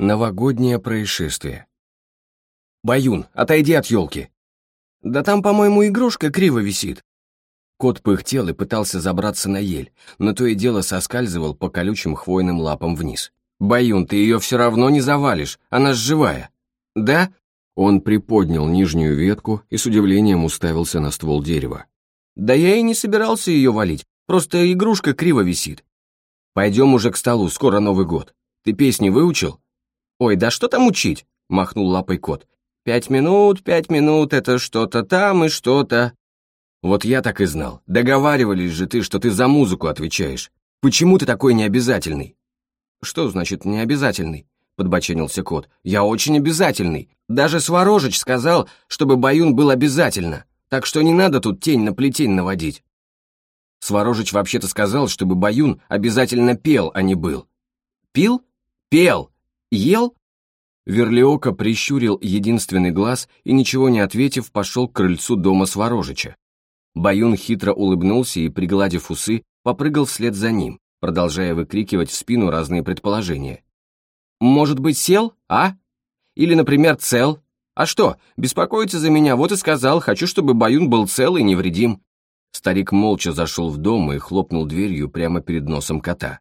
Новогоднее происшествие. «Баюн, отойди от елки!» «Да там, по-моему, игрушка криво висит». Кот пыхтел и пытался забраться на ель, но то и дело соскальзывал по колючим хвойным лапам вниз. «Баюн, ты ее все равно не завалишь, она ж живая». «Да?» Он приподнял нижнюю ветку и с удивлением уставился на ствол дерева. «Да я и не собирался ее валить, просто игрушка криво висит. Пойдем уже к столу, скоро Новый год. Ты песни выучил?» «Ой, да что там учить?» — махнул лапой кот. «Пять минут, пять минут, это что-то там и что-то...» «Вот я так и знал. Договаривались же ты, что ты за музыку отвечаешь. Почему ты такой необязательный?» «Что значит необязательный?» — подбоченился кот. «Я очень обязательный. Даже Сворожич сказал, чтобы Баюн был обязательно. Так что не надо тут тень на плетень наводить». Сворожич вообще-то сказал, чтобы Баюн обязательно пел, а не был. «Пил? Пел!» Ел?» Верлиока прищурил единственный глаз и, ничего не ответив, пошел к крыльцу дома Сворожича. Баюн хитро улыбнулся и, пригладив усы, попрыгал вслед за ним, продолжая выкрикивать в спину разные предположения. «Может быть, сел, а? Или, например, цел? А что, беспокоится за меня, вот и сказал, хочу, чтобы Баюн был цел и невредим». Старик молча зашел в дом и хлопнул дверью прямо перед носом кота.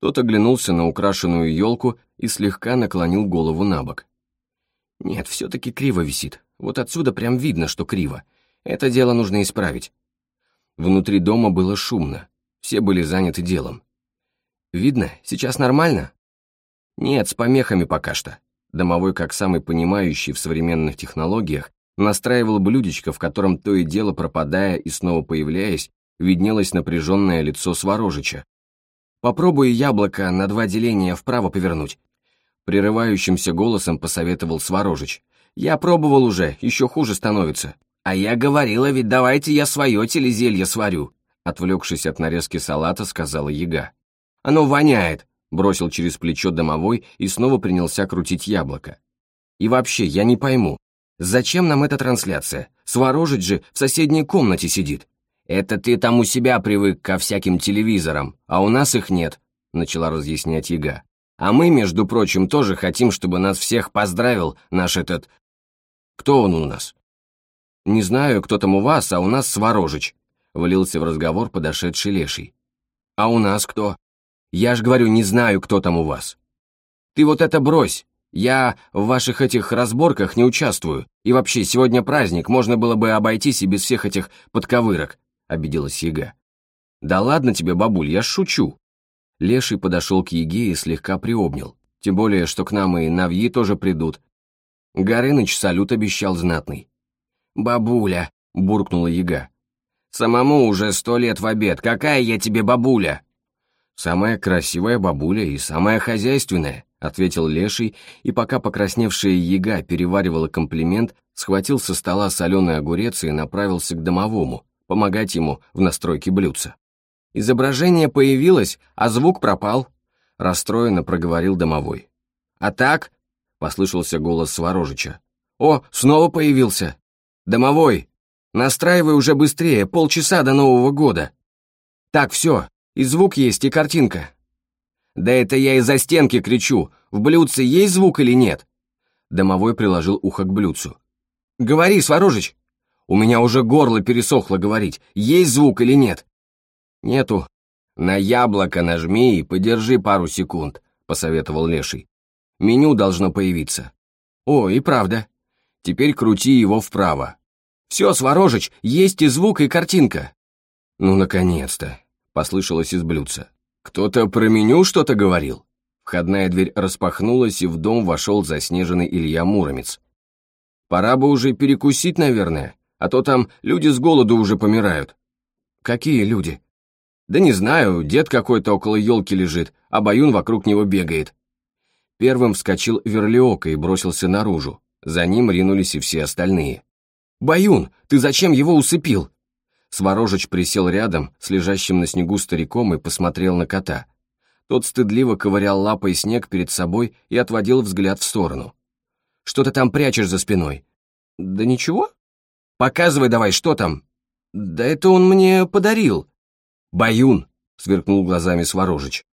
Тот оглянулся на украшенную елку и слегка наклонил голову на бок. Нет, все-таки криво висит. Вот отсюда прям видно, что криво. Это дело нужно исправить. Внутри дома было шумно. Все были заняты делом. Видно, сейчас нормально? Нет, с помехами пока что. Домовой, как самый понимающий в современных технологиях, настраивал блюдечко, в котором то и дело пропадая и снова появляясь, виднелось напряженное лицо Сворожича, Попробуй яблоко на два деления вправо повернуть. Прерывающимся голосом посоветовал Сворожич. Я пробовал уже, еще хуже становится. А я говорила, ведь давайте я свое телезелье сварю. Отвлекшись от нарезки салата, сказала яга. Оно воняет, бросил через плечо домовой и снова принялся крутить яблоко. И вообще, я не пойму, зачем нам эта трансляция? Сворожить же в соседней комнате сидит. «Это ты там у себя привык ко всяким телевизорам, а у нас их нет», — начала разъяснять Яга. «А мы, между прочим, тоже хотим, чтобы нас всех поздравил наш этот... Кто он у нас?» «Не знаю, кто там у вас, а у нас Сворожич», — влился в разговор подошедший леший. «А у нас кто?» «Я ж говорю, не знаю, кто там у вас». «Ты вот это брось, я в ваших этих разборках не участвую, и вообще, сегодня праздник, можно было бы обойтись и без всех этих подковырок. — обиделась Яга. «Да ладно тебе, бабуль, я шучу». Леший подошел к Еге и слегка приобнял, тем более, что к нам и Навьи тоже придут. Горыныч салют обещал знатный. «Бабуля», — буркнула Яга. «Самому уже сто лет в обед, какая я тебе бабуля?» «Самая красивая бабуля и самая хозяйственная», — ответил Леший, и пока покрасневшая яга переваривала комплимент, схватил со стола соленый огурец и направился к домовому, помогать ему в настройке блюдца. Изображение появилось, а звук пропал, расстроенно проговорил домовой. А так, послышался голос Сворожича. О, снова появился. Домовой, настраивай уже быстрее, полчаса до Нового года. Так, все, и звук есть, и картинка. Да это я из-за стенки кричу, в блюдце есть звук или нет? Домовой приложил ухо к блюдцу. «Говори, Сворожич!» У меня уже горло пересохло говорить, есть звук или нет. Нету. На яблоко нажми и подержи пару секунд, посоветовал Леший. Меню должно появиться. О, и правда. Теперь крути его вправо. Все, Сворожич, есть и звук, и картинка. Ну, наконец-то, послышалось из блюдца. Кто-то про меню что-то говорил? Входная дверь распахнулась, и в дом вошел заснеженный Илья Муромец. Пора бы уже перекусить, наверное а то там люди с голоду уже помирают». «Какие люди?» «Да не знаю, дед какой-то около елки лежит, а Баюн вокруг него бегает». Первым вскочил Верлиока и бросился наружу. За ним ринулись и все остальные. «Баюн, ты зачем его усыпил?» Сворожич присел рядом с лежащим на снегу стариком и посмотрел на кота. Тот стыдливо ковырял лапой снег перед собой и отводил взгляд в сторону. «Что ты там прячешь за спиной?» «Да ничего», Показывай давай, что там?» «Да это он мне подарил». «Баюн», — сверкнул глазами Сворожич.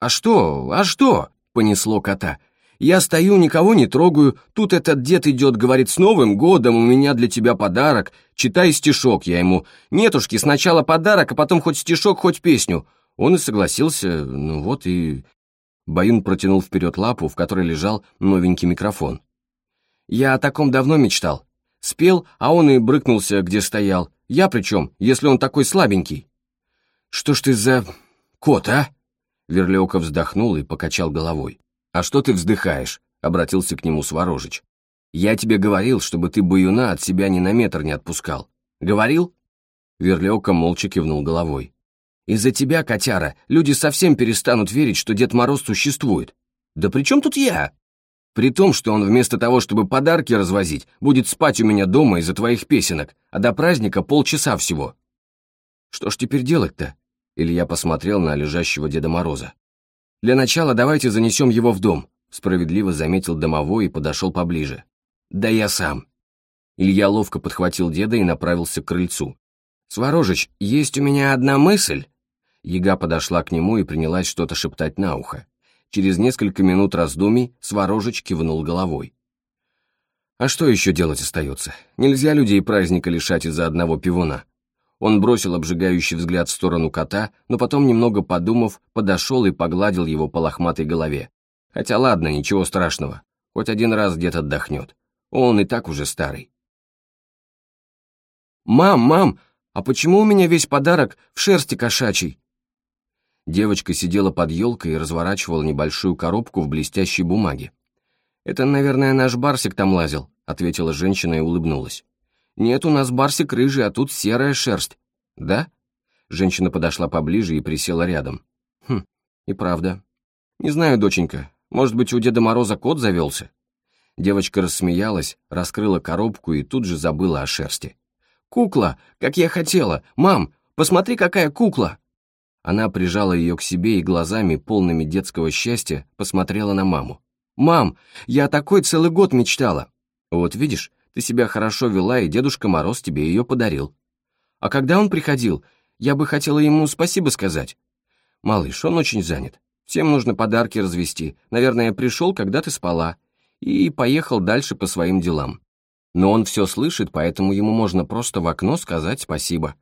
«А что, а что?» — понесло кота. Я стою, никого не трогаю, тут этот дед идет, говорит, с Новым годом, у меня для тебя подарок, читай стишок я ему. Нетушки, сначала подарок, а потом хоть стишок, хоть песню. Он и согласился, ну вот и... Баюн протянул вперед лапу, в которой лежал новенький микрофон. Я о таком давно мечтал. Спел, а он и брыкнулся, где стоял. Я причем, если он такой слабенький? Что ж ты за... кот, а? Верлеука вздохнул и покачал головой. «А что ты вздыхаешь?» — обратился к нему Сворожич. «Я тебе говорил, чтобы ты баюна от себя ни на метр не отпускал. Говорил?» Верлеука молча кивнул головой. «Из-за тебя, котяра, люди совсем перестанут верить, что Дед Мороз существует. Да при чем тут я? При том, что он вместо того, чтобы подарки развозить, будет спать у меня дома из-за твоих песенок, а до праздника полчаса всего. Что ж теперь делать-то?» Илья посмотрел на лежащего Деда Мороза. «Для начала давайте занесем его в дом», справедливо заметил домовой и подошел поближе. «Да я сам». Илья ловко подхватил деда и направился к крыльцу. «Сворожич, есть у меня одна мысль». Яга подошла к нему и принялась что-то шептать на ухо. Через несколько минут раздумий Сворожич кивнул головой. «А что еще делать остается? Нельзя людей праздника лишать из-за одного пивуна. Он бросил обжигающий взгляд в сторону кота, но потом, немного подумав, подошел и погладил его по лохматой голове. Хотя ладно, ничего страшного. Хоть один раз где-то отдохнет. Он и так уже старый. «Мам, мам, а почему у меня весь подарок в шерсти кошачьей?» Девочка сидела под елкой и разворачивала небольшую коробку в блестящей бумаге. «Это, наверное, наш Барсик там лазил», — ответила женщина и улыбнулась. «Нет, у нас барсик рыжий, а тут серая шерсть». «Да?» Женщина подошла поближе и присела рядом. «Хм, и правда. Не знаю, доченька, может быть, у Деда Мороза кот завелся?» Девочка рассмеялась, раскрыла коробку и тут же забыла о шерсти. «Кукла, как я хотела! Мам, посмотри, какая кукла!» Она прижала ее к себе и глазами, полными детского счастья, посмотрела на маму. «Мам, я такой целый год мечтала!» «Вот видишь, ты себя хорошо вела, и Дедушка Мороз тебе ее подарил. А когда он приходил, я бы хотела ему спасибо сказать. Малыш, он очень занят. Всем нужно подарки развести. Наверное, пришел, когда ты спала. И поехал дальше по своим делам. Но он все слышит, поэтому ему можно просто в окно сказать спасибо.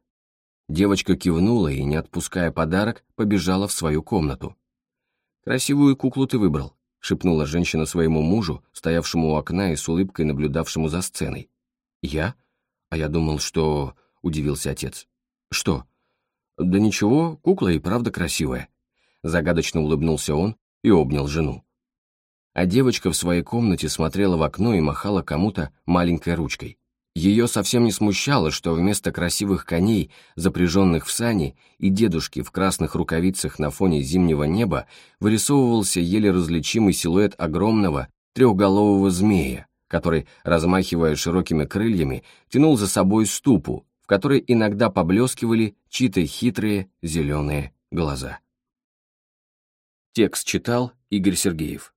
Девочка кивнула и, не отпуская подарок, побежала в свою комнату. «Красивую куклу ты выбрал. — шепнула женщина своему мужу, стоявшему у окна и с улыбкой наблюдавшему за сценой. «Я? А я думал, что...» — удивился отец. «Что?» «Да ничего, кукла и правда красивая». Загадочно улыбнулся он и обнял жену. А девочка в своей комнате смотрела в окно и махала кому-то маленькой ручкой. Ее совсем не смущало, что вместо красивых коней, запряженных в сани, и дедушки в красных рукавицах на фоне зимнего неба вырисовывался еле различимый силуэт огромного трехголового змея, который, размахивая широкими крыльями, тянул за собой ступу, в которой иногда поблескивали чьи-то хитрые зеленые глаза. Текст читал Игорь Сергеев.